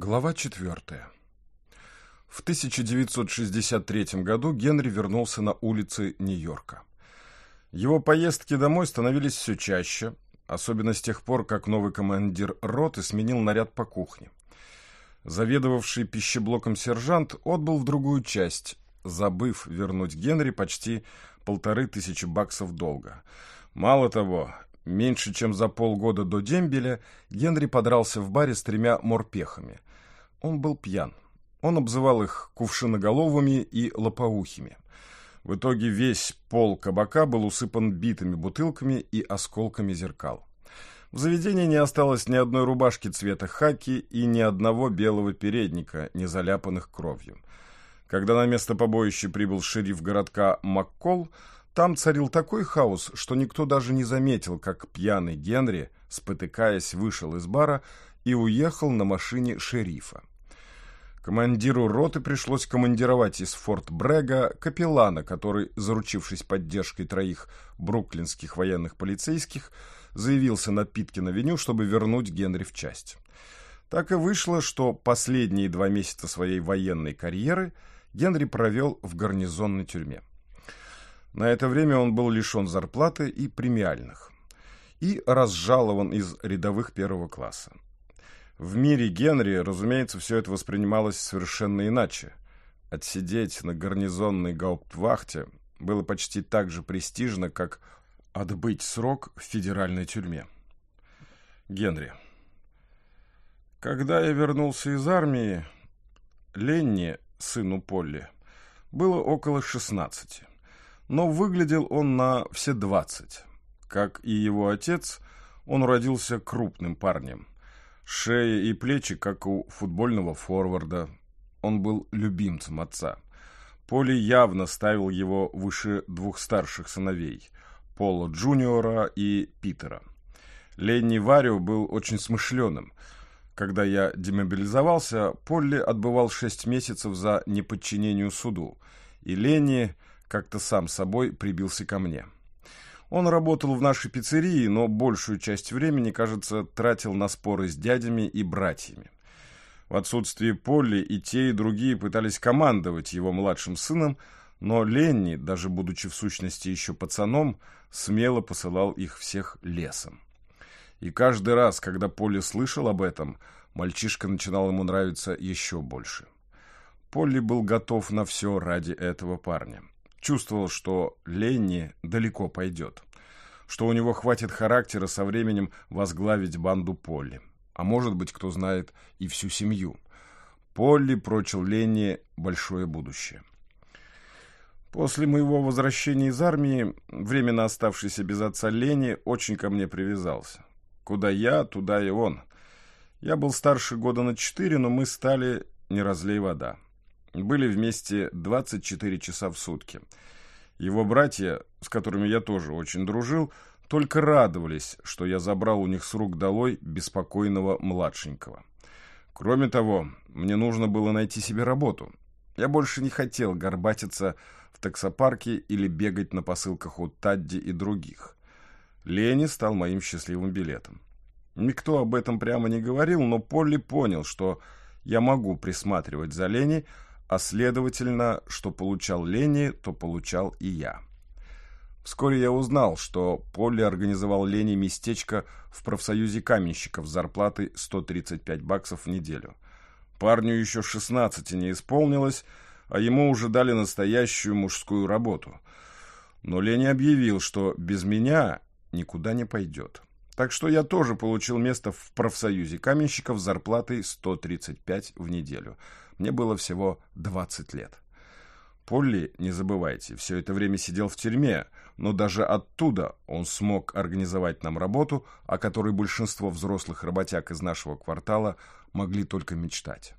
Глава 4. В 1963 году Генри вернулся на улицы Нью-Йорка. Его поездки домой становились все чаще, особенно с тех пор, как новый командир роты сменил наряд по кухне. Заведовавший пищеблоком сержант отбыл в другую часть, забыв вернуть Генри почти полторы тысячи баксов долга. Мало того, меньше чем за полгода до дембеля Генри подрался в баре с тремя морпехами – он был пьян. Он обзывал их кувшиноголовыми и лопоухими. В итоге весь пол кабака был усыпан битыми бутылками и осколками зеркал. В заведении не осталось ни одной рубашки цвета хаки и ни одного белого передника, не заляпанных кровью. Когда на место побоища прибыл шериф городка Маккол, там царил такой хаос, что никто даже не заметил, как пьяный Генри, спотыкаясь, вышел из бара и уехал на машине шерифа. Командиру роты пришлось командировать из Форт Брега капеллана, который, заручившись поддержкой троих бруклинских военных полицейских, заявился на Питкин-авеню, чтобы вернуть Генри в часть. Так и вышло, что последние два месяца своей военной карьеры Генри провел в гарнизонной тюрьме. На это время он был лишен зарплаты и премиальных и разжалован из рядовых первого класса. В мире Генри, разумеется, все это воспринималось совершенно иначе. Отсидеть на гарнизонной гауптвахте было почти так же престижно, как отбыть срок в федеральной тюрьме. Генри. Когда я вернулся из армии, Ленни, сыну Полли, было около шестнадцати, но выглядел он на все двадцать. Как и его отец, он родился крупным парнем – Шея и плечи, как у футбольного форварда. Он был любимцем отца. Поли явно ставил его выше двух старших сыновей – Пола Джуниора и Питера. Ленни Варио был очень смышленым. Когда я демобилизовался, Полли отбывал шесть месяцев за неподчинению суду, и Ленни как-то сам собой прибился ко мне. Он работал в нашей пиццерии, но большую часть времени, кажется, тратил на споры с дядями и братьями. В отсутствие Полли и те, и другие пытались командовать его младшим сыном, но Ленни, даже будучи в сущности еще пацаном, смело посылал их всех лесом. И каждый раз, когда Полли слышал об этом, мальчишка начинал ему нравиться еще больше. Полли был готов на все ради этого парня. Чувствовал, что Ленни далеко пойдет, что у него хватит характера со временем возглавить банду Полли, а может быть, кто знает, и всю семью. Полли прочил Ленни большое будущее. После моего возвращения из армии, временно оставшийся без отца Лени очень ко мне привязался. Куда я, туда и он. Я был старше года на четыре, но мы стали не разлей вода. Были вместе 24 часа в сутки. Его братья, с которыми я тоже очень дружил, только радовались, что я забрал у них с рук долой беспокойного младшенького. Кроме того, мне нужно было найти себе работу. Я больше не хотел горбатиться в таксопарке или бегать на посылках у Тадди и других. Лени стал моим счастливым билетом. Никто об этом прямо не говорил, но Полли понял, что я могу присматривать за Лени, а следовательно, что получал Лени, то получал и я. Вскоре я узнал, что Полли организовал Лене местечко в профсоюзе каменщиков с зарплатой 135 баксов в неделю. Парню еще 16 не исполнилось, а ему уже дали настоящую мужскую работу. Но Лени объявил, что без меня никуда не пойдет. Так что я тоже получил место в профсоюзе каменщиков с зарплатой 135 в неделю – мне было всего 20 лет. Полли, не забывайте, все это время сидел в тюрьме, но даже оттуда он смог организовать нам работу, о которой большинство взрослых работяг из нашего квартала могли только мечтать.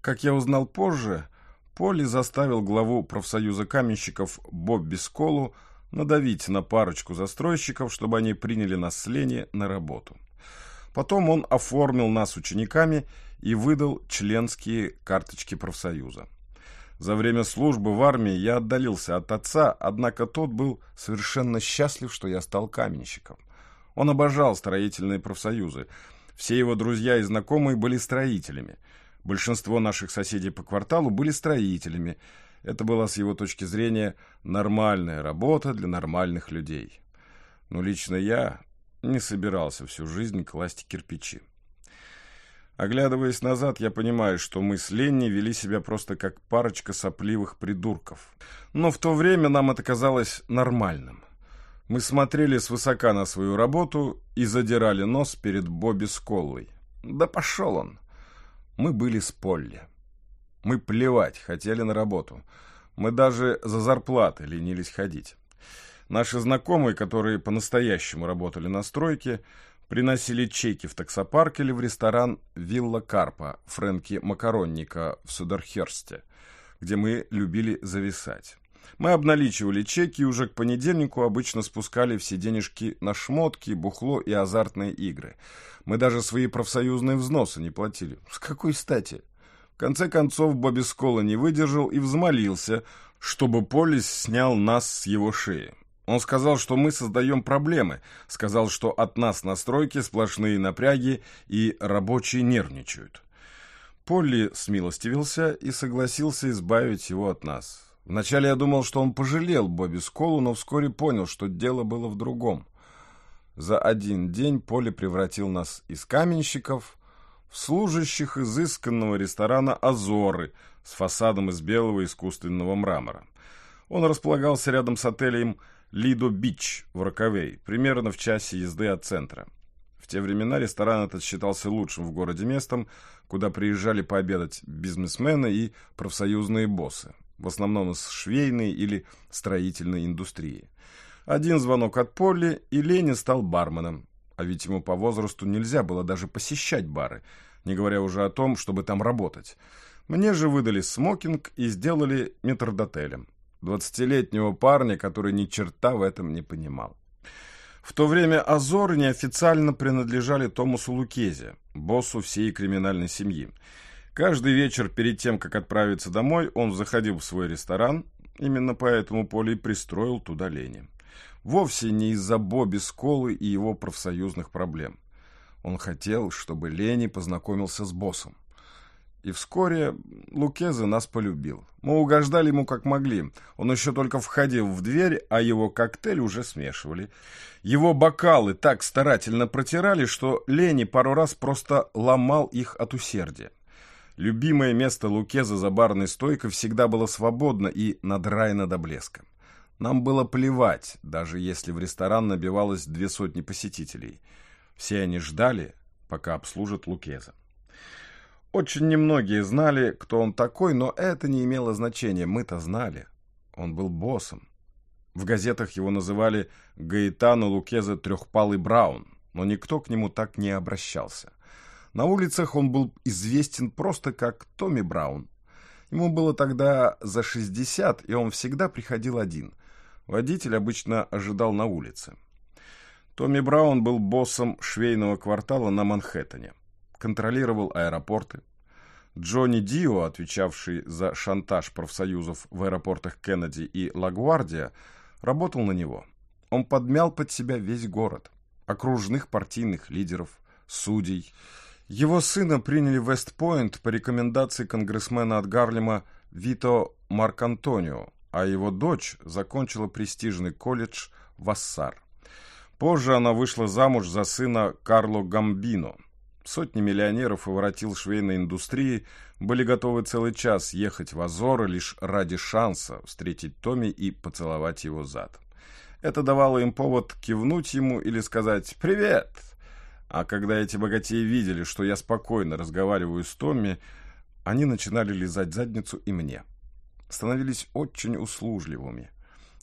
Как я узнал позже, Полли заставил главу профсоюза каменщиков Бобби Сколу надавить на парочку застройщиков, чтобы они приняли нас с Лени на работу. Потом он оформил нас учениками и выдал членские карточки профсоюза. За время службы в армии я отдалился от отца, однако тот был совершенно счастлив, что я стал каменщиком. Он обожал строительные профсоюзы. Все его друзья и знакомые были строителями. Большинство наших соседей по кварталу были строителями. Это была, с его точки зрения, нормальная работа для нормальных людей. Но лично я не собирался всю жизнь класть кирпичи. Оглядываясь назад, я понимаю, что мы с Ленни вели себя просто как парочка сопливых придурков. Но в то время нам это казалось нормальным. Мы смотрели свысока на свою работу и задирали нос перед Бобби Сколлой. Да пошел он! Мы были с Полли. Мы плевать хотели на работу. Мы даже за зарплаты ленились ходить. Наши знакомые, которые по-настоящему работали на стройке, приносили чеки в таксопарк или в ресторан «Вилла Карпа» Фрэнки Макаронника в Судерхерсте, где мы любили зависать. Мы обналичивали чеки и уже к понедельнику обычно спускали все денежки на шмотки, бухло и азартные игры. Мы даже свои профсоюзные взносы не платили. С какой стати? В конце концов Бобби Скола не выдержал и взмолился, чтобы Полис снял нас с его шеи. Он сказал, что мы создаем проблемы, сказал, что от нас на стройке сплошные напряги и рабочие нервничают. Полли смилостивился и согласился избавить его от нас. Вначале я думал, что он пожалел Бобби Сколу, но вскоре понял, что дело было в другом. За один день Полли превратил нас из каменщиков в служащих изысканного ресторана «Азоры» с фасадом из белого искусственного мрамора. Он располагался рядом с отелем Лидо-Бич в Роковей, примерно в часе езды от центра. В те времена ресторан этот считался лучшим в городе местом, куда приезжали пообедать бизнесмены и профсоюзные боссы, в основном из швейной или строительной индустрии. Один звонок от Полли, и Ленин стал барменом, а ведь ему по возрасту нельзя было даже посещать бары, не говоря уже о том, чтобы там работать. Мне же выдали смокинг и сделали метрдотелем двадцатилетнего парня, который ни черта в этом не понимал. В то время Азоры неофициально принадлежали Томасу Лукезе, боссу всей криминальной семьи. Каждый вечер перед тем, как отправиться домой, он заходил в свой ресторан, именно поэтому Поле и пристроил туда Лени. Вовсе не из-за Бобби Сколы и его профсоюзных проблем. Он хотел, чтобы Лени познакомился с боссом. И вскоре Лукезе нас полюбил. Мы угождали ему как могли. Он еще только входил в дверь, а его коктейль уже смешивали. Его бокалы так старательно протирали, что Лени пару раз просто ломал их от усердия. Любимое место Лукеза за барной стойкой всегда было свободно и надраено до блеска. Нам было плевать, даже если в ресторан набивалось две сотни посетителей. Все они ждали, пока обслужат Лукеза. Очень немногие знали, кто он такой, но это не имело значения, мы-то знали. Он был боссом. В газетах его называли Гаэтано Лукезе Трехпалый Браун, но никто к нему так не обращался. На улицах он был известен просто как Томми Браун. Ему было тогда за 60, и он всегда приходил один. Водитель обычно ожидал на улице. Томми Браун был боссом швейного квартала на Манхэттене контролировал аэропорты. Джонни Дио, отвечавший за шантаж профсоюзов в аэропортах Кеннеди и Лагуардия, работал на него. Он подмял под себя весь город, окружных партийных лидеров, судей. Его сына приняли в Вестпойнт по рекомендации конгрессмена от Гарлема Вито Маркантонио, а его дочь закончила престижный колледж Вассар. Позже она вышла замуж за сына Карло Гамбино – Сотни миллионеров и воротил швейной индустрии были готовы целый час ехать в Азоры лишь ради шанса встретить Томми и поцеловать его зад. Это давало им повод кивнуть ему или сказать «Привет!». А когда эти богатеи видели, что я спокойно разговариваю с Томми, они начинали лизать задницу и мне. Становились очень услужливыми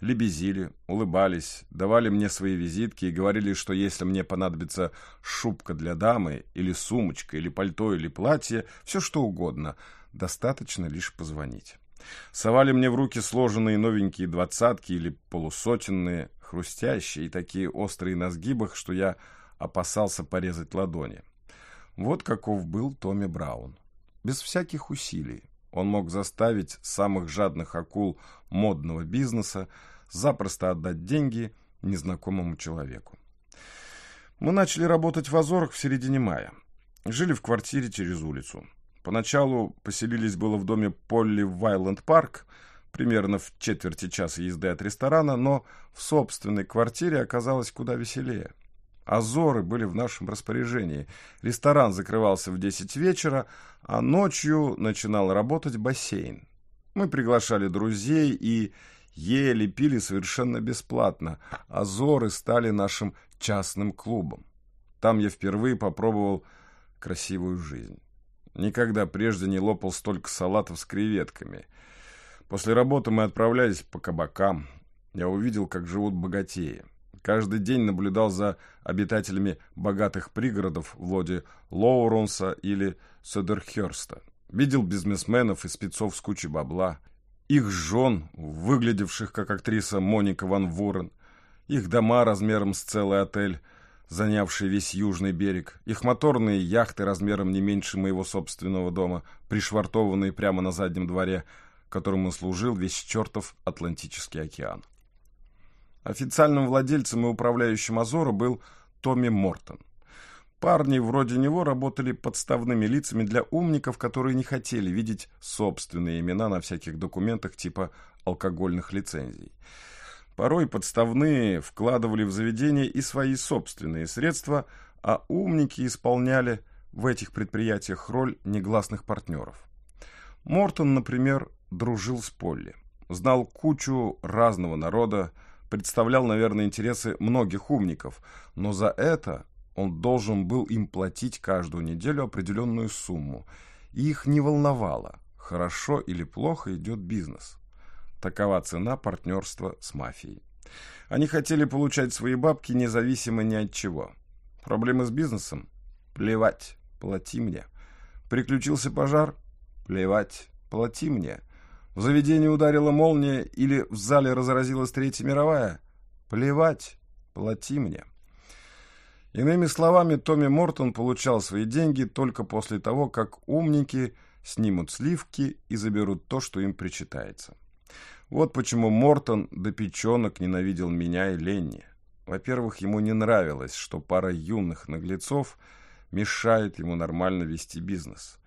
лебезили, улыбались, давали мне свои визитки и говорили, что если мне понадобится шубка для дамы, или сумочка, или пальто, или платье, все что угодно, достаточно лишь позвонить. Совали мне в руки сложенные новенькие двадцатки или полусотенные, хрустящие и такие острые на сгибах, что я опасался порезать ладони. Вот каков был Томми Браун. Без всяких усилий. Он мог заставить самых жадных акул модного бизнеса запросто отдать деньги незнакомому человеку. Мы начали работать в Азорах в середине мая. Жили в квартире через улицу. Поначалу поселились было в доме Полли в Вайленд-парк, примерно в четверти часа езды от ресторана, но в собственной квартире оказалось куда веселее. Азоры были в нашем распоряжении. Ресторан закрывался в 10 вечера, а ночью начинал работать бассейн. Мы приглашали друзей и ели, пили совершенно бесплатно. Азоры стали нашим частным клубом. Там я впервые попробовал красивую жизнь. Никогда прежде не лопал столько салатов с креветками. После работы мы отправлялись по кабакам. Я увидел, как живут богатеи. Каждый день наблюдал за обитателями богатых пригородов вроде Лоуренса или Söderхерста. Видел бизнесменов и спецов с кучей бабла, их жен, выглядевших как актриса Моника Ван Ворен, их дома размером с целый отель, занявший весь южный берег, их моторные яхты размером не меньше моего собственного дома, пришвартованные прямо на заднем дворе, которому служил весь чертов Атлантический океан. Официальным владельцем и управляющим Азора был Томми Мортон. Парни вроде него работали подставными лицами для умников, которые не хотели видеть собственные имена на всяких документах типа алкогольных лицензий. Порой подставные вкладывали в заведение и свои собственные средства, а умники исполняли в этих предприятиях роль негласных партнеров. Мортон, например, дружил с Полли, знал кучу разного народа, представлял, наверное, интересы многих умников, но за это он должен был им платить каждую неделю определенную сумму, и их не волновало, хорошо или плохо идет бизнес. Такова цена партнерства с мафией. Они хотели получать свои бабки независимо ни от чего. Проблемы с бизнесом? Плевать, плати мне. Приключился пожар? Плевать, плати мне. В заведении ударила молния или в зале разразилась Третья мировая? Плевать, плати мне. Иными словами, Томми Мортон получал свои деньги только после того, как умники снимут сливки и заберут то, что им причитается. Вот почему Мортон до печенок ненавидел меня и Ленни. Во-первых, ему не нравилось, что пара юных наглецов мешает ему нормально вести бизнес.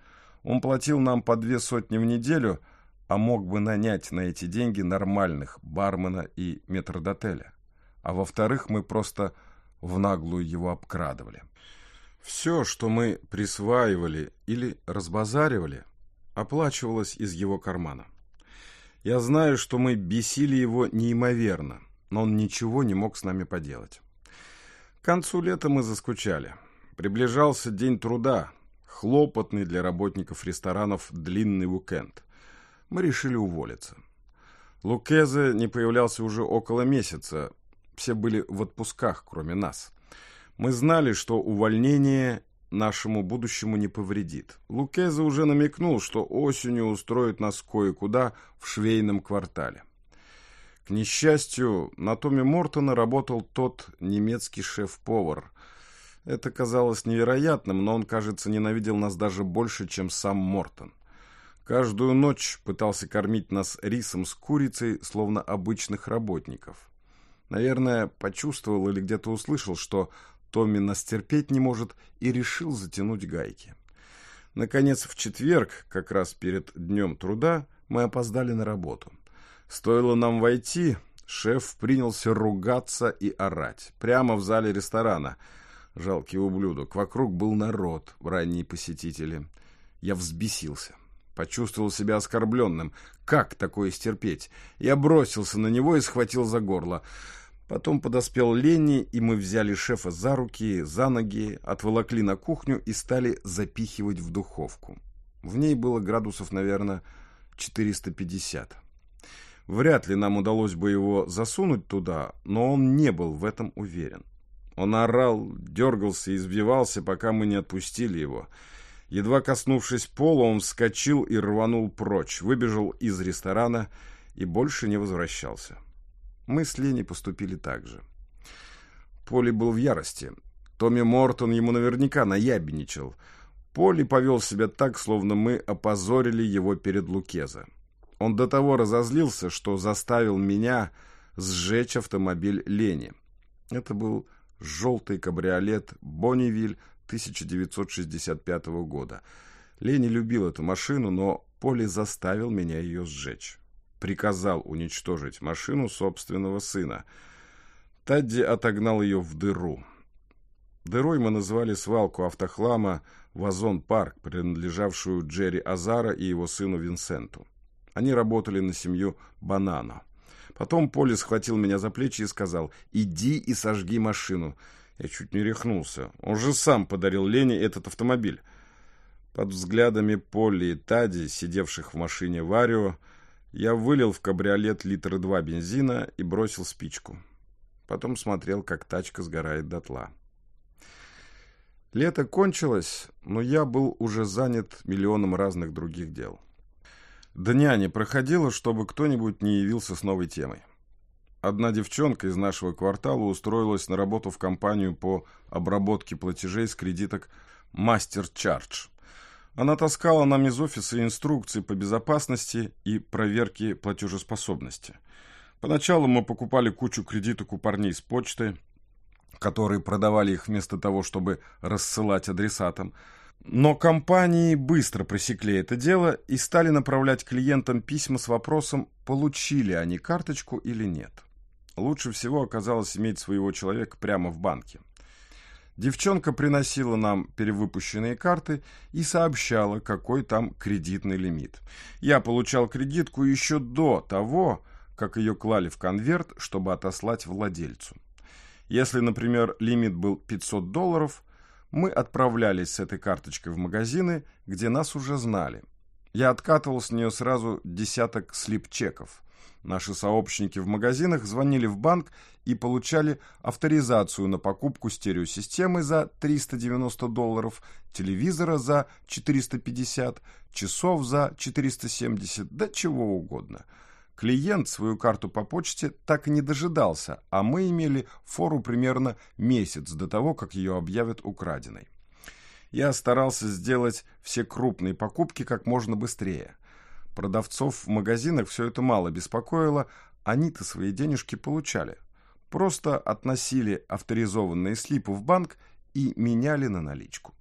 Он платил нам по две сотни в неделю, а мог бы нанять на эти деньги нормальных бармена и метрдотеля. А во-вторых, мы просто в наглую его обкрадывали. Все, что мы присваивали или разбазаривали, оплачивалось из его кармана. Я знаю, что мы бесили его неимоверно, но он ничего не мог с нами поделать. К концу лета мы заскучали. Приближался день труда, хлопотный для работников ресторанов длинный уикенд. Мы решили уволиться. Лукезе не появлялся уже около месяца. Все были в отпусках, кроме нас. Мы знали, что увольнение нашему будущему не повредит. Лукеза уже намекнул, что осенью устроит нас кое-куда в швейном квартале. К несчастью, на Томе Мортона работал тот немецкий шеф-повар. Это казалось невероятным, но он, кажется, ненавидел нас даже больше, чем сам Мортон. Каждую ночь пытался кормить нас рисом с курицей, словно обычных работников. Наверное, почувствовал или где-то услышал, что Томми нас терпеть не может и решил затянуть гайки. Наконец, в четверг, как раз перед днем труда, мы опоздали на работу. Стоило нам войти, шеф принялся ругаться и орать. Прямо в зале ресторана. Жалкий ублюдок. Вокруг был народ, ранние посетители. Я взбесился. Почувствовал себя оскорбленным. Как такое стерпеть? Я бросился на него и схватил за горло. Потом подоспел Ленни, и мы взяли шефа за руки, за ноги, отволокли на кухню и стали запихивать в духовку. В ней было градусов, наверное, 450. Вряд ли нам удалось бы его засунуть туда, но он не был в этом уверен. Он орал, дергался и избивался, пока мы не отпустили его. Едва коснувшись пола, он вскочил и рванул прочь, выбежал из ресторана и больше не возвращался. Мы с Леней поступили так же. Поли был в ярости. Томми Мортон ему наверняка наябеничал. Поли повел себя так, словно мы опозорили его перед Лукеза. Он до того разозлился, что заставил меня сжечь автомобиль Лени. Это был желтый кабриолет «Бонневиль» 1965 года. Ленни любил эту машину, но Поли заставил меня ее сжечь. Приказал уничтожить машину собственного сына. Тадди отогнал ее в дыру. Дырой мы называли свалку автохлама Вазон Парк, принадлежавшую Джерри Азара и его сыну Винсенту. Они работали на семью Банана. Потом Поли схватил меня за плечи и сказал «Иди и сожги машину». Я чуть не рехнулся. Он же сам подарил Лене этот автомобиль. Под взглядами Полли и Тади, сидевших в машине Варио, я вылил в кабриолет литра два бензина и бросил спичку. Потом смотрел, как тачка сгорает дотла. Лето кончилось, но я был уже занят миллионом разных других дел. Дня не проходило, чтобы кто-нибудь не явился с новой темой. Одна девчонка из нашего квартала устроилась на работу в компанию по обработке платежей с кредиток «Мастер Чардж». Она таскала нам из офиса инструкции по безопасности и проверке платежеспособности. Поначалу мы покупали кучу кредиток у парней с почты, которые продавали их вместо того, чтобы рассылать адресатам – но компании быстро пресекли это дело и стали направлять клиентам письма с вопросом, получили они карточку или нет. Лучше всего оказалось иметь своего человека прямо в банке. Девчонка приносила нам перевыпущенные карты и сообщала, какой там кредитный лимит. Я получал кредитку еще до того, как ее клали в конверт, чтобы отослать владельцу. Если, например, лимит был 500 долларов – мы отправлялись с этой карточкой в магазины, где нас уже знали. Я откатывал с нее сразу десяток слип-чеков. Наши сообщники в магазинах звонили в банк и получали авторизацию на покупку стереосистемы за 390 долларов, телевизора за 450, часов за 470, да чего угодно – Клиент свою карту по почте так и не дожидался, а мы имели фору примерно месяц до того, как ее объявят украденной. Я старался сделать все крупные покупки как можно быстрее. Продавцов в магазинах все это мало беспокоило, они-то свои денежки получали. Просто относили авторизованные слипы в банк и меняли на наличку.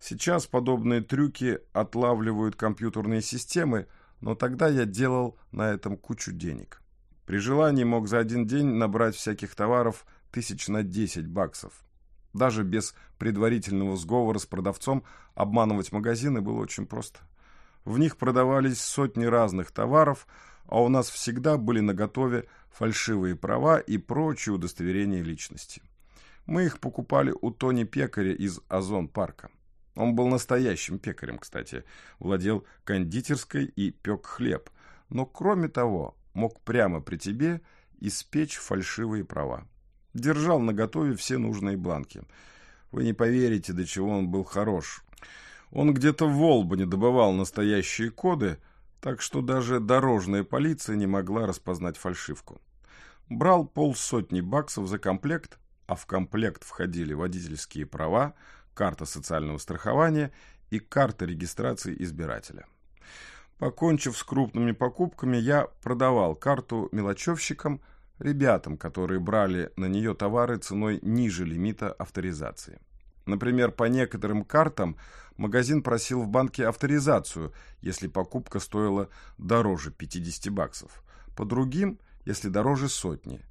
Сейчас подобные трюки отлавливают компьютерные системы, но тогда я делал на этом кучу денег. При желании мог за один день набрать всяких товаров тысяч на 10 баксов. Даже без предварительного сговора с продавцом обманывать магазины было очень просто. В них продавались сотни разных товаров, а у нас всегда были наготове фальшивые права и прочие удостоверения личности. Мы их покупали у Тони Пекаря из Озон-парка. Он был настоящим пекарем, кстати, владел кондитерской и пек хлеб, но кроме того мог прямо при тебе испечь фальшивые права. Держал наготове все нужные бланки. Вы не поверите, до чего он был хорош. Он где-то в Волбане добывал настоящие коды, так что даже дорожная полиция не могла распознать фальшивку. Брал полсотни баксов за комплект, а в комплект входили водительские права, карта социального страхования и карта регистрации избирателя. Покончив с крупными покупками, я продавал карту мелочевщикам, ребятам, которые брали на нее товары ценой ниже лимита авторизации. Например, по некоторым картам магазин просил в банке авторизацию, если покупка стоила дороже 50 баксов. По другим, если дороже сотни.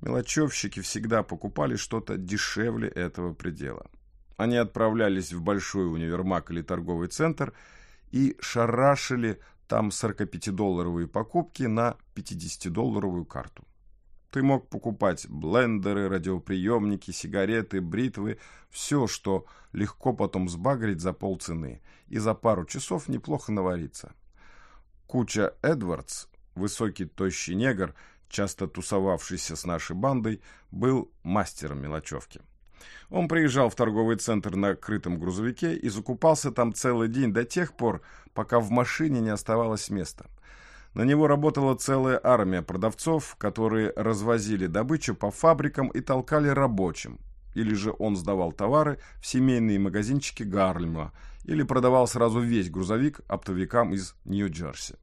Мелочевщики всегда покупали что-то дешевле этого предела. Они отправлялись в большой универмаг или торговый центр и шарашили там 45-долларовые покупки на 50-долларовую карту. Ты мог покупать блендеры, радиоприемники, сигареты, бритвы, все, что легко потом сбагрить за полцены, и за пару часов неплохо навариться. Куча Эдвардс, высокий тощий негр, часто тусовавшийся с нашей бандой, был мастером мелочевки. Он приезжал в торговый центр на крытом грузовике и закупался там целый день до тех пор, пока в машине не оставалось места. На него работала целая армия продавцов, которые развозили добычу по фабрикам и толкали рабочим. Или же он сдавал товары в семейные магазинчики Гарлема, или продавал сразу весь грузовик оптовикам из Нью-Джерси.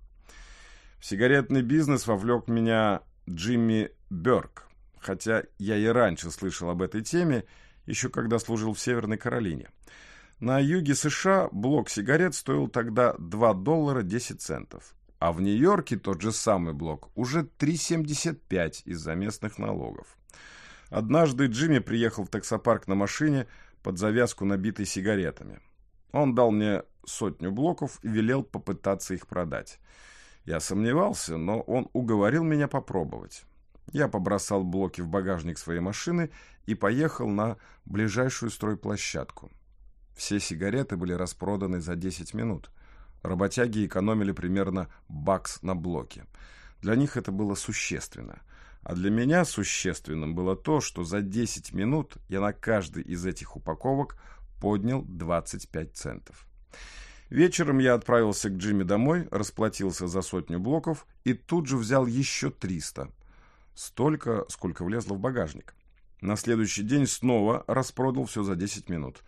В сигаретный бизнес вовлек меня Джимми Бёрк, хотя я и раньше слышал об этой теме, еще когда служил в Северной Каролине. На юге США блок сигарет стоил тогда 2 доллара 10 центов, а в Нью-Йорке тот же самый блок уже 3,75 из-за местных налогов. Однажды Джимми приехал в таксопарк на машине под завязку, набитой сигаретами. Он дал мне сотню блоков и велел попытаться их продать. Я сомневался, но он уговорил меня попробовать. Я побросал блоки в багажник своей машины и поехал на ближайшую стройплощадку. Все сигареты были распроданы за 10 минут. Работяги экономили примерно бакс на блоке. Для них это было существенно. А для меня существенным было то, что за 10 минут я на каждый из этих упаковок поднял 25 центов. Вечером я отправился к Джимми домой, расплатился за сотню блоков и тут же взял еще 300. Столько, сколько влезло в багажник. На следующий день снова распродал все за 10 минут.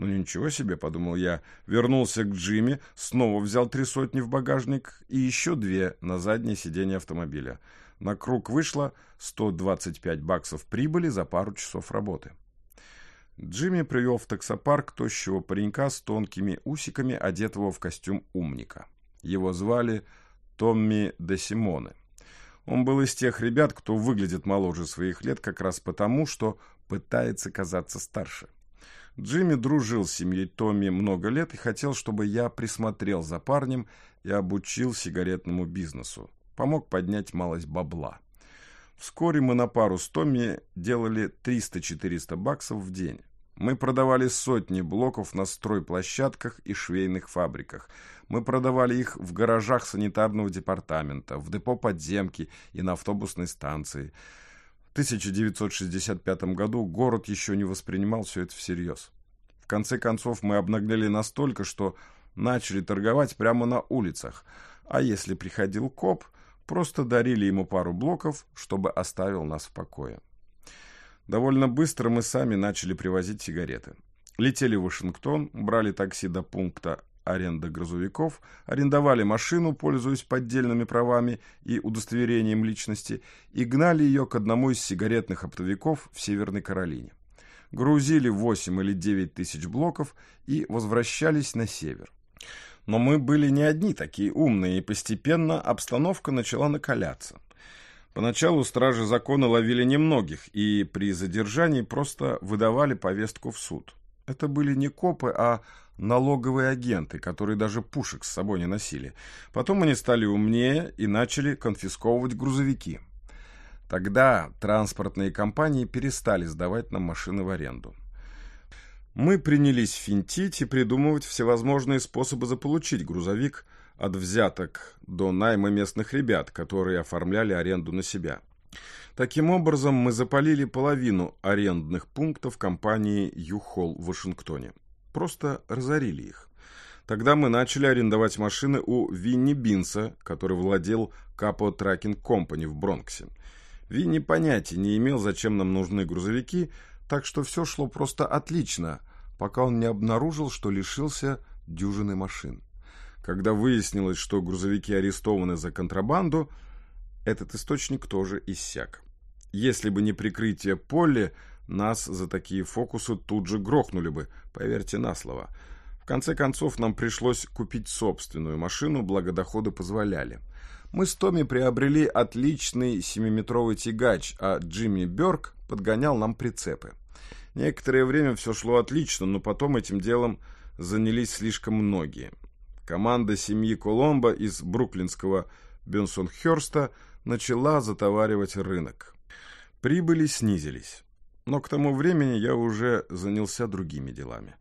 Ну ничего себе, подумал я. Вернулся к Джимми, снова взял три сотни в багажник и еще две на заднее сиденье автомобиля. На круг вышло 125 баксов прибыли за пару часов работы. Джимми привел в таксопарк тощего паренька с тонкими усиками, одетого в костюм умника. Его звали Томми де Симоне. Он был из тех ребят, кто выглядит моложе своих лет как раз потому, что пытается казаться старше. Джимми дружил с семьей Томми много лет и хотел, чтобы я присмотрел за парнем и обучил сигаретному бизнесу. Помог поднять малость бабла. Вскоре мы на пару с Томми делали 300-400 баксов в день. Мы продавали сотни блоков на стройплощадках и швейных фабриках. Мы продавали их в гаражах санитарного департамента, в депо подземки и на автобусной станции. В 1965 году город еще не воспринимал все это всерьез. В конце концов мы обнаглели настолько, что начали торговать прямо на улицах. А если приходил коп, просто дарили ему пару блоков, чтобы оставил нас в покое. Довольно быстро мы сами начали привозить сигареты. Летели в Вашингтон, брали такси до пункта аренды грузовиков, арендовали машину, пользуясь поддельными правами и удостоверением личности, и гнали ее к одному из сигаретных оптовиков в Северной Каролине. Грузили 8 или 9 тысяч блоков и возвращались на север. Но мы были не одни такие умные, и постепенно обстановка начала накаляться. Поначалу стражи закона ловили немногих и при задержании просто выдавали повестку в суд. Это были не копы, а налоговые агенты, которые даже пушек с собой не носили. Потом они стали умнее и начали конфисковывать грузовики. Тогда транспортные компании перестали сдавать нам машины в аренду. Мы принялись финтить и придумывать всевозможные способы заполучить грузовик – от взяток до найма местных ребят, которые оформляли аренду на себя. Таким образом, мы запалили половину арендных пунктов компании «Юхол» в Вашингтоне. Просто разорили их. Тогда мы начали арендовать машины у Винни Бинса, который владел Капо Тракинг Компани в Бронксе. Винни понятия не имел, зачем нам нужны грузовики, так что все шло просто отлично, пока он не обнаружил, что лишился дюжины машин. Когда выяснилось, что грузовики арестованы за контрабанду, этот источник тоже иссяк. Если бы не прикрытие Полли, нас за такие фокусы тут же грохнули бы, поверьте на слово. В конце концов, нам пришлось купить собственную машину, благо доходы позволяли. Мы с Томми приобрели отличный 7-метровый тягач, а Джимми Бёрк подгонял нам прицепы. Некоторое время все шло отлично, но потом этим делом занялись слишком многие. Команда семьи Коломбо из бруклинского Бенсонхерста начала затоваривать рынок. Прибыли снизились. Но к тому времени я уже занялся другими делами.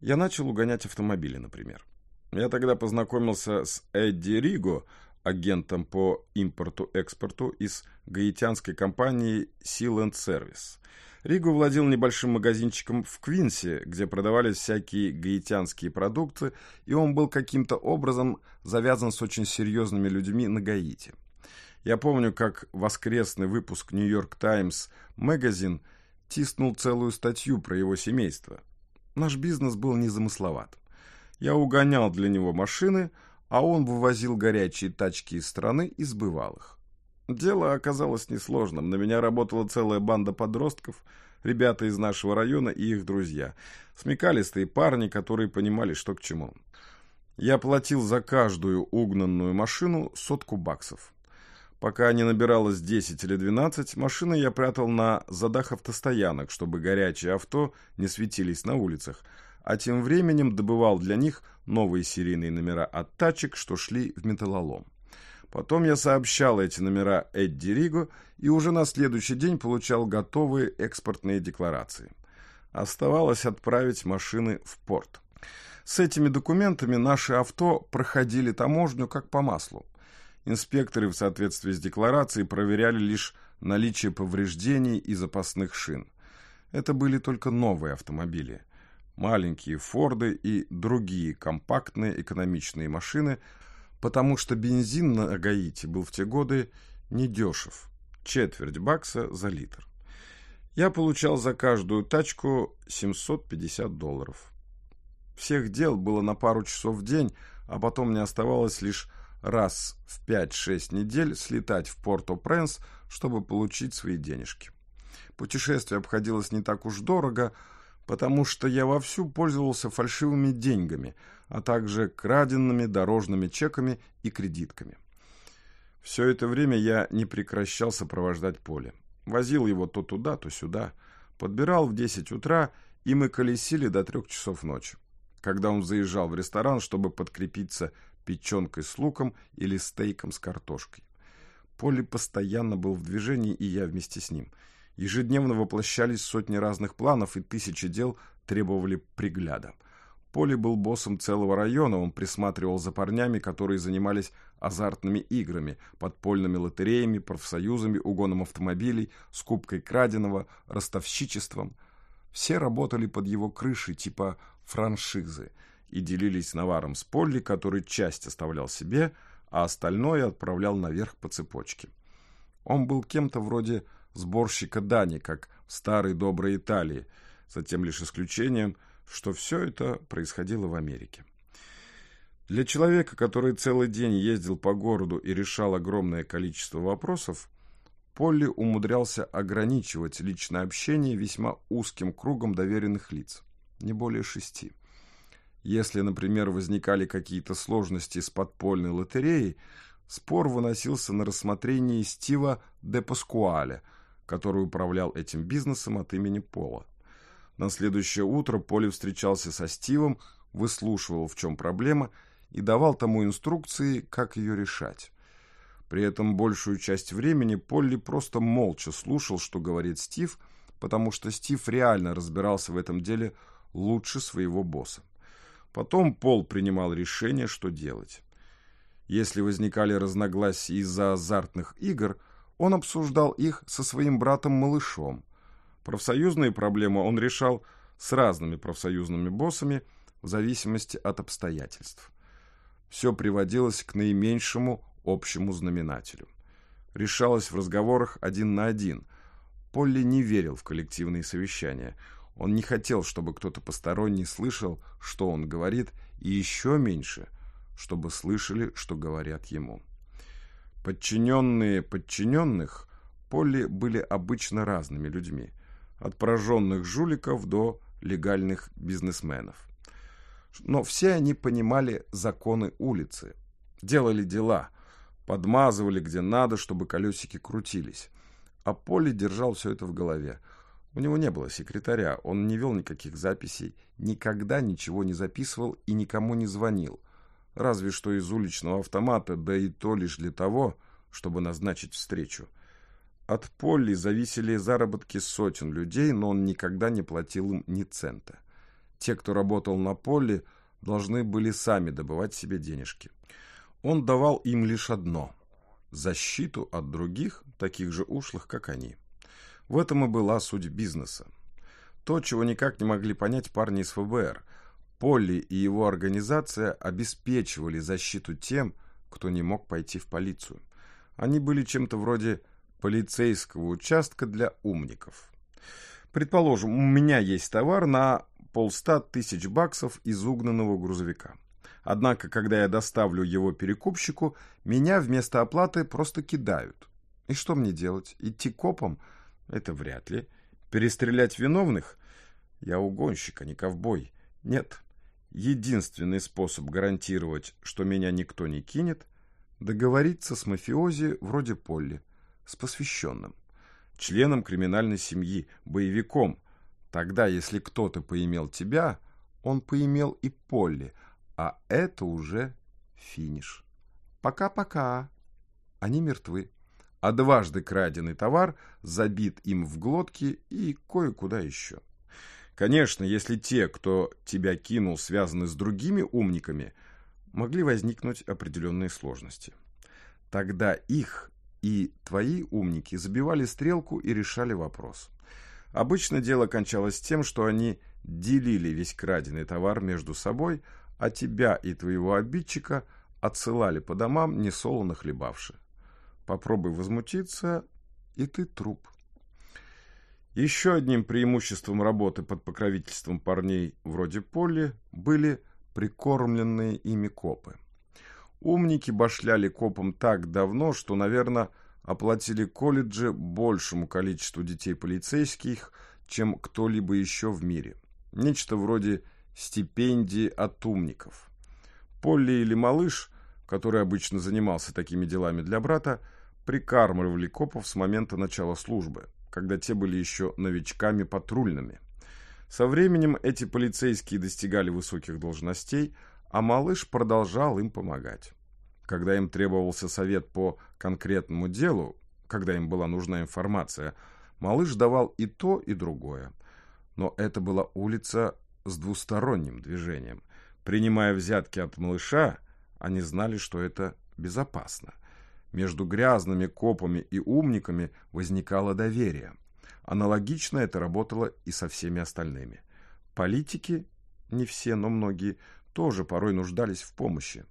Я начал угонять автомобили, например. Я тогда познакомился с Эдди Риго, агентом по импорту-экспорту из гаитянской компании Sea Service. Ригу владел небольшим магазинчиком в Квинсе, где продавались всякие гаитянские продукты, и он был каким-то образом завязан с очень серьезными людьми на Гаити. Я помню, как воскресный выпуск «Нью-Йорк Таймс» магазин тиснул целую статью про его семейство. Наш бизнес был незамысловат. Я угонял для него машины, а он вывозил горячие тачки из страны и сбывал их. Дело оказалось несложным. На меня работала целая банда подростков. ребята из нашего района и их друзья. Смекалистые парни, которые понимали, что к чему. Я платил за каждую угнанную машину сотку баксов. Пока не набиралось 10 или 12, машины я прятал на задах автостоянок, чтобы горячие авто не светились на улицах, а тем временем добывал для них новые серийные номера от тачек, что шли в металлолом. Потом я сообщал эти номера Эдди Риго и уже на следующий день получал готовые экспортные декларации. Оставалось отправить машины в порт. С этими документами наши авто проходили таможню как по маслу. Инспекторы в соответствии с декларацией проверяли лишь наличие повреждений и запасных шин. Это были только новые автомобили. Маленькие Форды и другие компактные экономичные машины, потому что бензин на Гаити был в те годы недешев, четверть бакса за литр. Я получал за каждую тачку 750 долларов. Всех дел было на пару часов в день, а потом мне оставалось лишь раз в 5-6 недель слетать в Порто-Пренс, чтобы получить свои денежки. Путешествие обходилось не так уж дорого, потому что я вовсю пользовался фальшивыми деньгами, а также краденными дорожными чеками и кредитками. Все это время я не прекращал сопровождать поле. Возил его то туда, то сюда. Подбирал в 10 утра, и мы колесили до трех часов ночи. Когда он заезжал в ресторан, чтобы подкрепиться печенкой с луком или стейком с картошкой. Поле постоянно был в движении, и я вместе с ним. Ежедневно воплощались сотни разных планов, и тысячи дел требовали пригляда. Поле был боссом целого района, он присматривал за парнями, которые занимались азартными играми, подпольными лотереями, профсоюзами, угоном автомобилей, скупкой краденого, ростовщичеством. Все работали под его крышей, типа франшизы – и делились наваром с Полли, который часть оставлял себе, а остальное отправлял наверх по цепочке. Он был кем-то вроде сборщика дани, как в старой доброй Италии, за тем лишь исключением, что все это происходило в Америке. Для человека, который целый день ездил по городу и решал огромное количество вопросов, Полли умудрялся ограничивать личное общение весьма узким кругом доверенных лиц, не более шести. Если, например, возникали какие-то сложности с подпольной лотереей, спор выносился на рассмотрение Стива де Паскуаля, который управлял этим бизнесом от имени Пола. На следующее утро Поли встречался со Стивом, выслушивал, в чем проблема, и давал тому инструкции, как ее решать. При этом большую часть времени Полли просто молча слушал, что говорит Стив, потому что Стив реально разбирался в этом деле лучше своего босса. Потом Пол принимал решение, что делать. Если возникали разногласия из-за азартных игр, он обсуждал их со своим братом-малышом. Профсоюзные проблемы он решал с разными профсоюзными боссами в зависимости от обстоятельств. Все приводилось к наименьшему общему знаменателю. Решалось в разговорах один на один. Полли не верил в коллективные совещания – он не хотел, чтобы кто-то посторонний слышал, что он говорит, и еще меньше, чтобы слышали, что говорят ему. Подчиненные подчиненных Полли были обычно разными людьми, от пораженных жуликов до легальных бизнесменов. Но все они понимали законы улицы, делали дела, подмазывали где надо, чтобы колесики крутились. А Полли держал все это в голове – у него не было секретаря, он не вел никаких записей, никогда ничего не записывал и никому не звонил. Разве что из уличного автомата, да и то лишь для того, чтобы назначить встречу. От Полли зависели заработки сотен людей, но он никогда не платил им ни цента. Те, кто работал на Полли, должны были сами добывать себе денежки. Он давал им лишь одно – защиту от других, таких же ушлых, как они. В этом и была суть бизнеса. То, чего никак не могли понять парни из ФБР. Полли и его организация обеспечивали защиту тем, кто не мог пойти в полицию. Они были чем-то вроде полицейского участка для умников. Предположим, у меня есть товар на полста тысяч баксов из угнанного грузовика. Однако, когда я доставлю его перекупщику, меня вместо оплаты просто кидают. И что мне делать? Идти копом – это вряд ли. Перестрелять виновных? Я угонщик, а не ковбой. Нет. Единственный способ гарантировать, что меня никто не кинет, договориться с мафиози вроде Полли, с посвященным, членом криминальной семьи, боевиком. Тогда, если кто-то поимел тебя, он поимел и Полли, а это уже финиш. Пока-пока. Они мертвы. А дважды краденый товар забит им в глотки и кое-куда еще. Конечно, если те, кто тебя кинул, связаны с другими умниками, могли возникнуть определенные сложности. Тогда их и твои умники забивали стрелку и решали вопрос. Обычно дело кончалось тем, что они делили весь краденый товар между собой, а тебя и твоего обидчика отсылали по домам, несолоно хлебавши. Попробуй возмутиться, и ты труп. Еще одним преимуществом работы под покровительством парней вроде Полли были прикормленные ими копы. Умники башляли копом так давно, что, наверное, оплатили колледже большему количеству детей полицейских, чем кто-либо еще в мире. Нечто вроде стипендии от умников. Полли или малыш, который обычно занимался такими делами для брата, прикармливали копов с момента начала службы, когда те были еще новичками патрульными. Со временем эти полицейские достигали высоких должностей, а малыш продолжал им помогать. Когда им требовался совет по конкретному делу, когда им была нужна информация, малыш давал и то, и другое. Но это была улица с двусторонним движением. Принимая взятки от малыша, они знали, что это безопасно. Между грязными копами и умниками возникало доверие. Аналогично это работало и со всеми остальными. Политики, не все, но многие, тоже порой нуждались в помощи.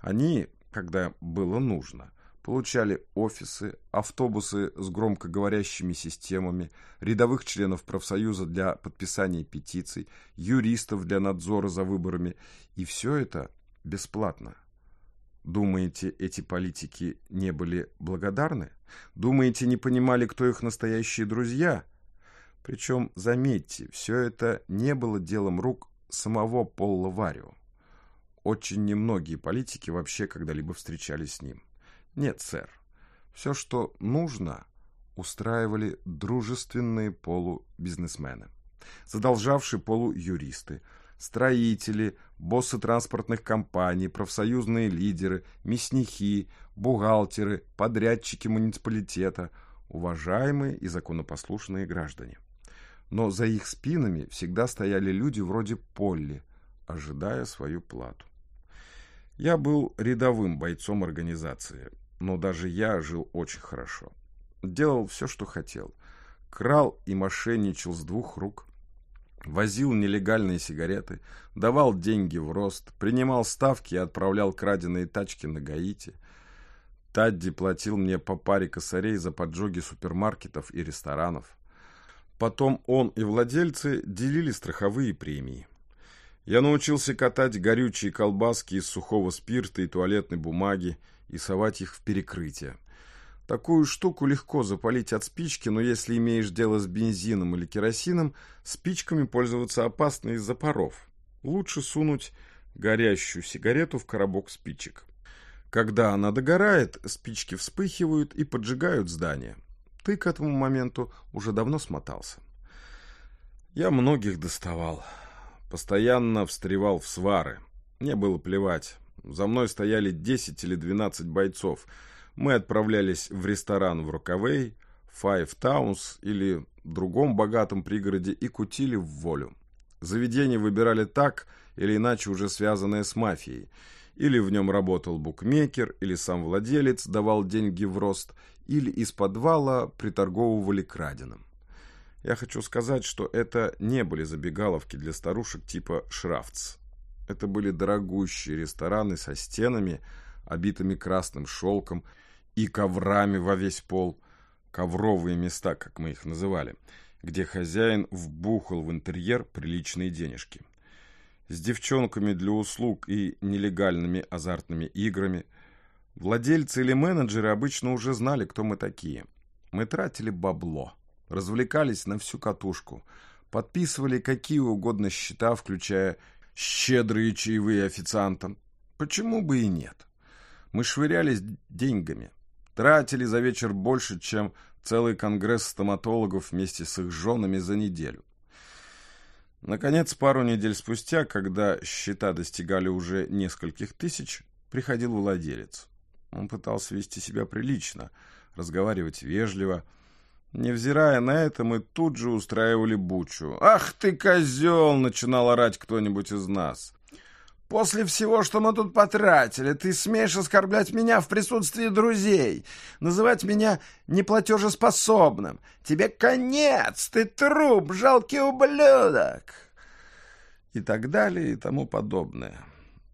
Они, когда было нужно, получали офисы, автобусы с громкоговорящими системами, рядовых членов профсоюза для подписания петиций, юристов для надзора за выборами, и все это бесплатно. Думаете, эти политики не были благодарны? Думаете, не понимали, кто их настоящие друзья? Причем, заметьте, все это не было делом рук самого Полла Варио. Очень немногие политики вообще когда-либо встречались с ним. Нет, сэр. Все, что нужно, устраивали дружественные полубизнесмены, задолжавшие полуюристы, строители, боссы транспортных компаний, профсоюзные лидеры, мясники, бухгалтеры, подрядчики муниципалитета, уважаемые и законопослушные граждане. Но за их спинами всегда стояли люди вроде Полли, ожидая свою плату. Я был рядовым бойцом организации, но даже я жил очень хорошо. Делал все, что хотел. Крал и мошенничал с двух рук. Возил нелегальные сигареты, давал деньги в рост, принимал ставки и отправлял краденые тачки на Гаити. Тадди платил мне по паре косарей за поджоги супермаркетов и ресторанов. Потом он и владельцы делили страховые премии. Я научился катать горючие колбаски из сухого спирта и туалетной бумаги и совать их в перекрытие. Такую штуку легко запалить от спички, но если имеешь дело с бензином или керосином, спичками пользоваться опасно из-за паров. Лучше сунуть горящую сигарету в коробок спичек. Когда она догорает, спички вспыхивают и поджигают здание. Ты к этому моменту уже давно смотался. Я многих доставал. Постоянно встревал в свары. Мне было плевать. За мной стояли 10 или 12 бойцов. Мы отправлялись в ресторан в Рокавей, Five Towns или другом богатом пригороде и кутили в волю. Заведение выбирали так или иначе уже связанное с мафией. Или в нем работал букмекер, или сам владелец давал деньги в рост, или из подвала приторговывали краденым. Я хочу сказать, что это не были забегаловки для старушек типа «Шрафтс». Это были дорогущие рестораны со стенами, обитыми красным шелком и коврами во весь пол, ковровые места, как мы их называли, где хозяин вбухал в интерьер приличные денежки. С девчонками для услуг и нелегальными азартными играми. Владельцы или менеджеры обычно уже знали, кто мы такие. Мы тратили бабло развлекались на всю катушку, подписывали какие угодно счета, включая щедрые чаевые официантам. Почему бы и нет? Мы швырялись деньгами, тратили за вечер больше, чем целый конгресс стоматологов вместе с их женами за неделю. Наконец, пару недель спустя, когда счета достигали уже нескольких тысяч, приходил владелец. Он пытался вести себя прилично, разговаривать вежливо. Невзирая на это, мы тут же устраивали бучу. «Ах ты, козел!» — начинал орать кто-нибудь из нас. После всего, что мы тут потратили, ты смеешь оскорблять меня в присутствии друзей, называть меня неплатежеспособным. Тебе конец, ты труп, жалкий ублюдок!» И так далее и тому подобное.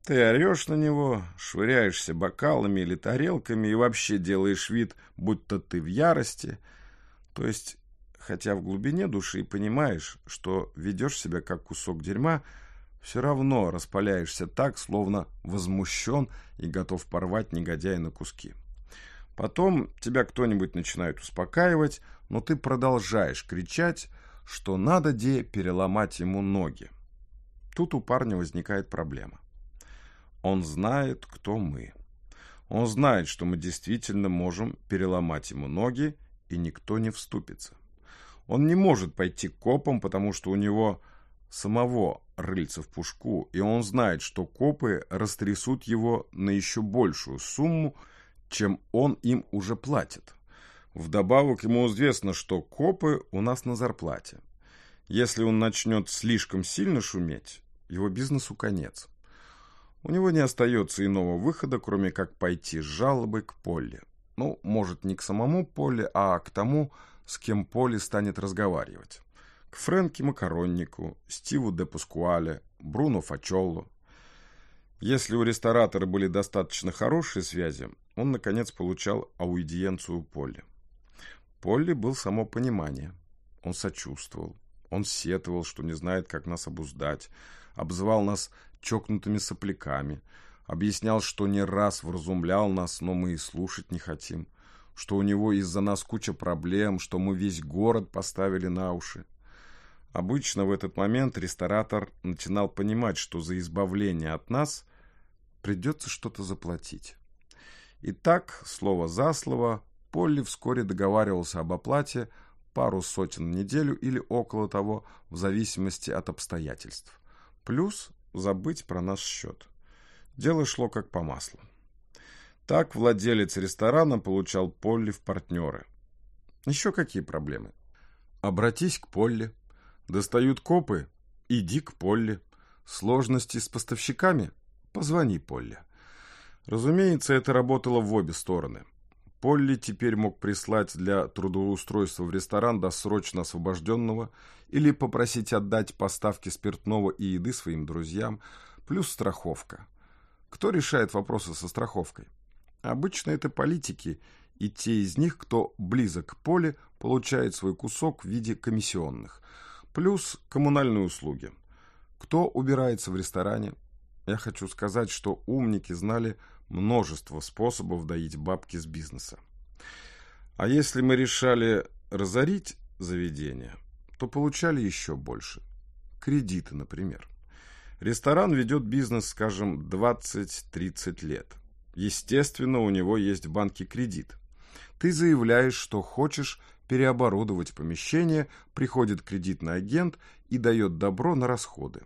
Ты орешь на него, швыряешься бокалами или тарелками и вообще делаешь вид, будто ты в ярости. То есть, хотя в глубине души понимаешь, что ведешь себя как кусок дерьма, все равно распаляешься так, словно возмущен и готов порвать негодяя на куски. Потом тебя кто-нибудь начинает успокаивать, но ты продолжаешь кричать, что надо де переломать ему ноги. Тут у парня возникает проблема. Он знает, кто мы. Он знает, что мы действительно можем переломать ему ноги, и никто не вступится. Он не может пойти к копам, потому что у него самого рыльца в пушку, и он знает, что копы растрясут его на еще большую сумму, чем он им уже платит. Вдобавок ему известно, что копы у нас на зарплате. Если он начнет слишком сильно шуметь, его бизнесу конец. У него не остается иного выхода, кроме как пойти с жалобой к Полли. Ну, может, не к самому Полли, а к тому, с кем Полли станет разговаривать к Фрэнки Макароннику, Стиву де Пускуале, Бруно Фачолло. Если у ресторатора были достаточно хорошие связи, он, наконец, получал аудиенцию Полли. Полли был само понимание. Он сочувствовал. Он сетовал, что не знает, как нас обуздать, обзывал нас чокнутыми сопляками, объяснял, что не раз вразумлял нас, но мы и слушать не хотим, что у него из-за нас куча проблем, что мы весь город поставили на уши. Обычно в этот момент ресторатор начинал понимать, что за избавление от нас придется что-то заплатить. И так, слово за слово, Полли вскоре договаривался об оплате пару сотен в неделю или около того, в зависимости от обстоятельств. Плюс забыть про наш счет. Дело шло как по маслу. Так владелец ресторана получал Полли в партнеры. Еще какие проблемы? Обратись к Полли, Достают копы? Иди к Полли. Сложности с поставщиками? Позвони Полли. Разумеется, это работало в обе стороны. Полли теперь мог прислать для трудоустройства в ресторан досрочно освобожденного или попросить отдать поставки спиртного и еды своим друзьям, плюс страховка. Кто решает вопросы со страховкой? Обычно это политики, и те из них, кто близок к Поле, получает свой кусок в виде комиссионных – Плюс коммунальные услуги. Кто убирается в ресторане? Я хочу сказать, что умники знали множество способов доить бабки с бизнеса. А если мы решали разорить заведение, то получали еще больше. Кредиты, например. Ресторан ведет бизнес, скажем, 20-30 лет. Естественно, у него есть в банке кредит. Ты заявляешь, что хочешь переоборудовать помещение, приходит кредитный агент и дает добро на расходы.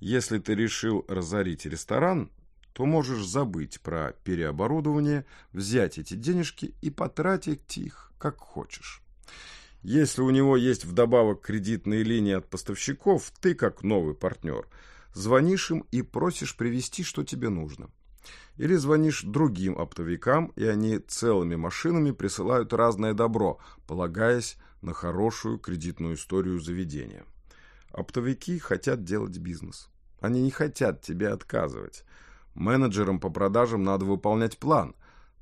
Если ты решил разорить ресторан, то можешь забыть про переоборудование, взять эти денежки и потратить их как хочешь. Если у него есть вдобавок кредитные линии от поставщиков, ты, как новый партнер, звонишь им и просишь привезти, что тебе нужно. Или звонишь другим оптовикам, и они целыми машинами присылают разное добро, полагаясь на хорошую кредитную историю заведения. Оптовики хотят делать бизнес. Они не хотят тебе отказывать. Менеджерам по продажам надо выполнять план,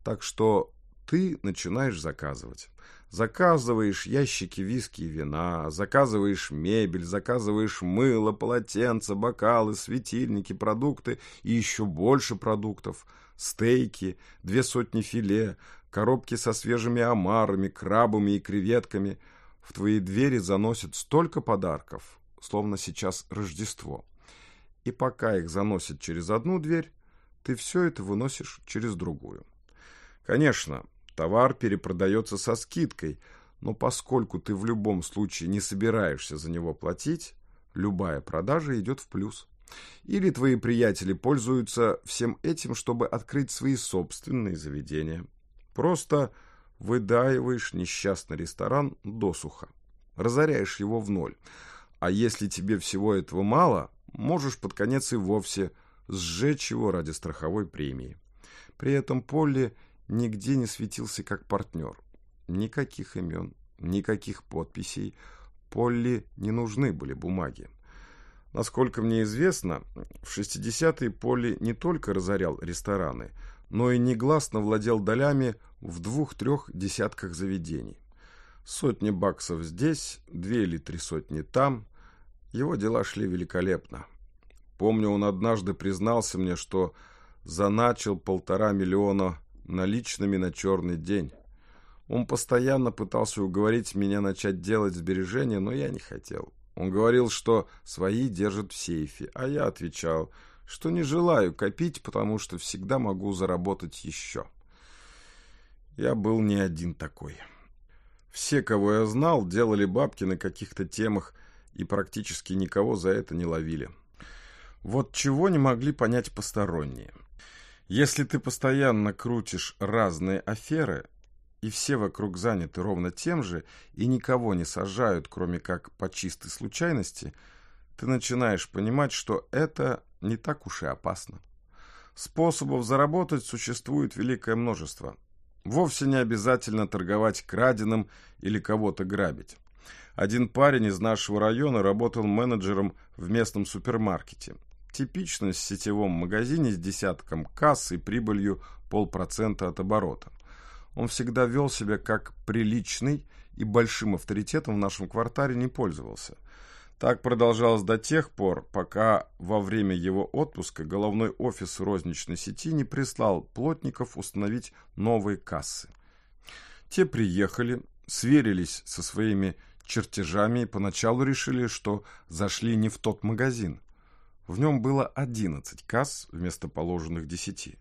так что ты начинаешь заказывать. Заказываешь ящики виски и вина, заказываешь мебель, заказываешь мыло, полотенца, бокалы, светильники, продукты и еще больше продуктов. Стейки, две сотни филе, коробки со свежими омарами, крабами и креветками. в твои двери заносят столько подарков, словно сейчас Рождество. И пока их заносят через одну дверь, ты все это выносишь через другую. Конечно, товар перепродается со скидкой, но поскольку ты в любом случае не собираешься за него платить, любая продажа идет в плюс. Или твои приятели пользуются всем этим, чтобы открыть свои собственные заведения. Просто выдаиваешь несчастный ресторан досуха, разоряешь его в ноль. А если тебе всего этого мало, можешь под конец и вовсе сжечь его ради страховой премии. При этом Полли нигде не светился как партнер. Никаких имен, никаких подписей. Полли не нужны были бумаги. Насколько мне известно, в 60-е Полли не только разорял рестораны, но и негласно владел долями в двух-трех десятках заведений. Сотни баксов здесь, две или три сотни там. Его дела шли великолепно. Помню, он однажды признался мне, что заначил полтора миллиона наличными на черный день. Он постоянно пытался уговорить меня начать делать сбережения, но я не хотел. Он говорил, что свои держат в сейфе, а я отвечал, что не желаю копить, потому что всегда могу заработать еще. Я был не один такой. Все, кого я знал, делали бабки на каких-то темах и практически никого за это не ловили. Вот чего не могли понять посторонние. Если ты постоянно крутишь разные аферы, и все вокруг заняты ровно тем же, и никого не сажают, кроме как по чистой случайности, ты начинаешь понимать, что это не так уж и опасно. Способов заработать существует великое множество. Вовсе не обязательно торговать краденым или кого-то грабить. Один парень из нашего района работал менеджером в местном супермаркете. Типично в сетевом магазине с десятком касс и прибылью полпроцента от оборота. Он всегда вел себя как приличный и большим авторитетом в нашем квартале не пользовался. Так продолжалось до тех пор, пока во время его отпуска головной офис розничной сети не прислал плотников установить новые кассы. Те приехали, сверились со своими чертежами и поначалу решили, что зашли не в тот магазин. В нем было 11 касс вместо положенных 10.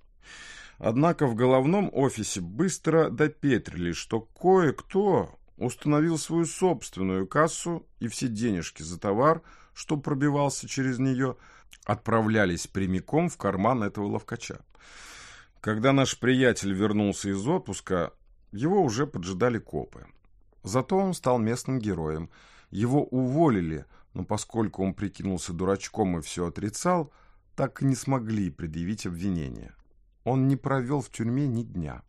Однако в головном офисе быстро допетрили, что кое-кто установил свою собственную кассу, и все денежки за товар, что пробивался через нее, отправлялись прямиком в карман этого ловкача. Когда наш приятель вернулся из отпуска, его уже поджидали копы. Зато он стал местным героем. Его уволили, но поскольку он прикинулся дурачком и все отрицал, так и не смогли предъявить обвинение. Он не провел в тюрьме ни дня.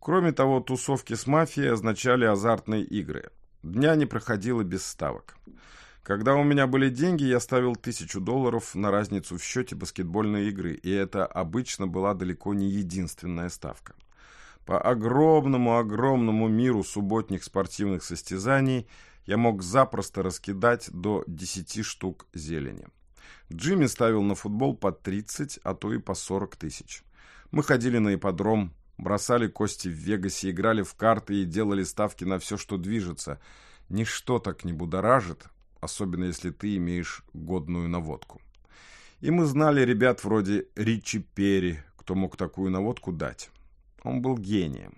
Кроме того, тусовки с мафией означали азартные игры. Дня не проходило без ставок. Когда у меня были деньги, я ставил тысячу долларов на разницу в счете баскетбольной игры, и это обычно была далеко не единственная ставка. По огромному-огромному миру субботних спортивных состязаний я мог запросто раскидать до 10 штук зелени. Джимми ставил на футбол по 30, а то и по 40 тысяч. Мы ходили на ипподром, бросали кости в Вегасе, играли в карты и делали ставки на все, что движется. Ничто так не будоражит, особенно если ты имеешь годную наводку. И мы знали ребят вроде Ричи Перри, кто мог такую наводку дать. Он был гением.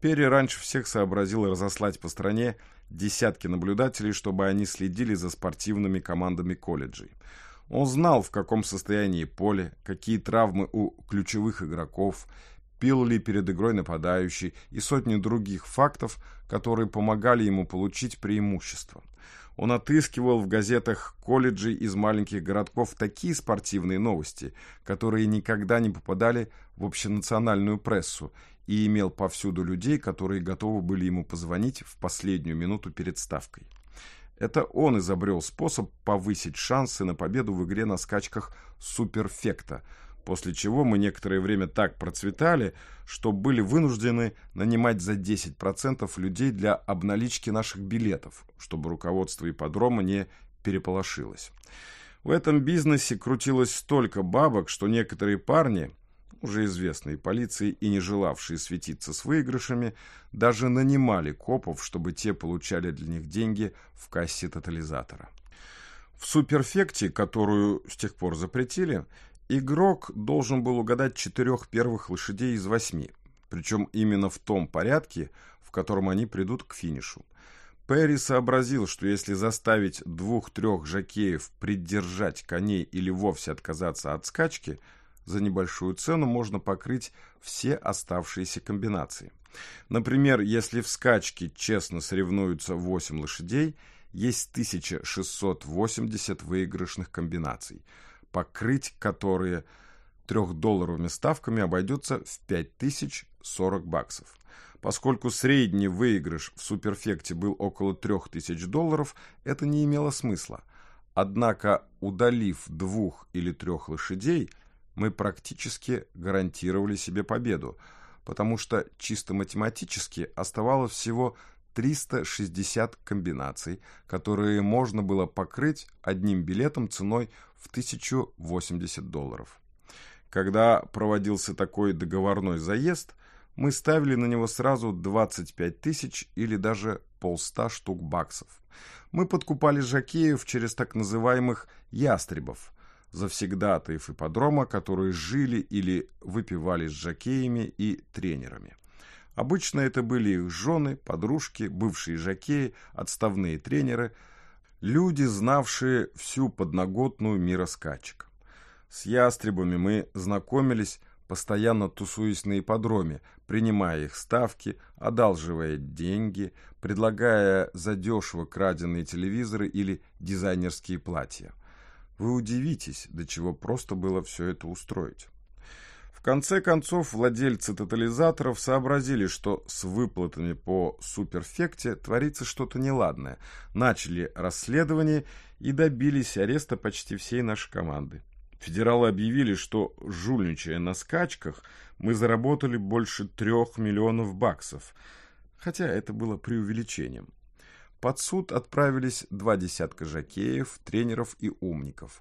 Перри раньше всех сообразил разослать по стране десятки наблюдателей, чтобы они следили за спортивными командами колледжей. Он знал, в каком состоянии поле, какие травмы у ключевых игроков, пил ли перед игрой нападающий и сотни других фактов, которые помогали ему получить преимущество. Он отыскивал в газетах колледжей из маленьких городков такие спортивные новости, которые никогда не попадали в общенациональную прессу, и имел повсюду людей, которые готовы были ему позвонить в последнюю минуту перед ставкой. Это он изобрел способ повысить шансы на победу в игре на скачках суперфекта – после чего мы некоторое время так процветали, что были вынуждены нанимать за 10% людей для обналички наших билетов, чтобы руководство ипподрома не переполошилось. В этом бизнесе крутилось столько бабок, что некоторые парни, уже известные полиции и не желавшие светиться с выигрышами, даже нанимали копов, чтобы те получали для них деньги в кассе тотализатора. В суперфекте, которую с тех пор запретили, игрок должен был угадать четырех первых лошадей из восьми, причем именно в том порядке, в котором они придут к финишу. Перри сообразил, что если заставить двух-трех жакеев придержать коней или вовсе отказаться от скачки – за небольшую цену можно покрыть все оставшиеся комбинации. Например, если в скачке честно соревнуются 8 лошадей, есть 1680 выигрышных комбинаций, покрыть которые трехдолларовыми ставками обойдется в 5040 баксов. Поскольку средний выигрыш в суперфекте был около 3000 долларов, это не имело смысла. Однако, удалив двух или трех лошадей – мы практически гарантировали себе победу, потому что чисто математически оставалось всего 360 комбинаций, которые можно было покрыть одним билетом ценой в 1080 долларов. Когда проводился такой договорной заезд, мы ставили на него сразу 25 тысяч или даже полста штук баксов. Мы подкупали жакеев через так называемых «ястребов», завсегдатаев ипподрома, которые жили или выпивали с жакеями и тренерами. Обычно это были их жены, подружки, бывшие жакеи, отставные тренеры, люди, знавшие всю подноготную мира скачек. С ястребами мы знакомились, постоянно тусуясь на ипподроме, принимая их ставки, одалживая деньги, предлагая задешево краденные телевизоры или дизайнерские платья. Вы удивитесь, до чего просто было все это устроить. В конце концов, владельцы тотализаторов сообразили, что с выплатами по суперфекте творится что-то неладное, начали расследование и добились ареста почти всей нашей команды. Федералы объявили, что, жульничая на скачках, мы заработали больше трех миллионов баксов, хотя это было преувеличением. Под суд отправились два десятка жакеев, тренеров и умников.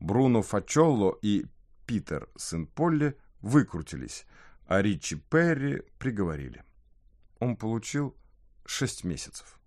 Бруно Фачолло и Питер, сын Полли, выкрутились, а Ричи Перри приговорили. Он получил шесть месяцев.